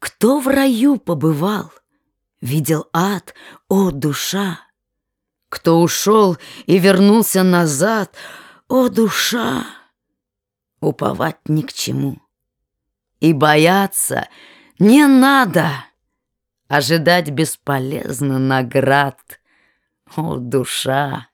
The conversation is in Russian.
Кто в раю побывал, видел ад, о, душа? Кто ушел и вернулся назад, о, душа? Уповать ни к чему. И бояться не надо. Ожидать бесполезно наград. О, душа!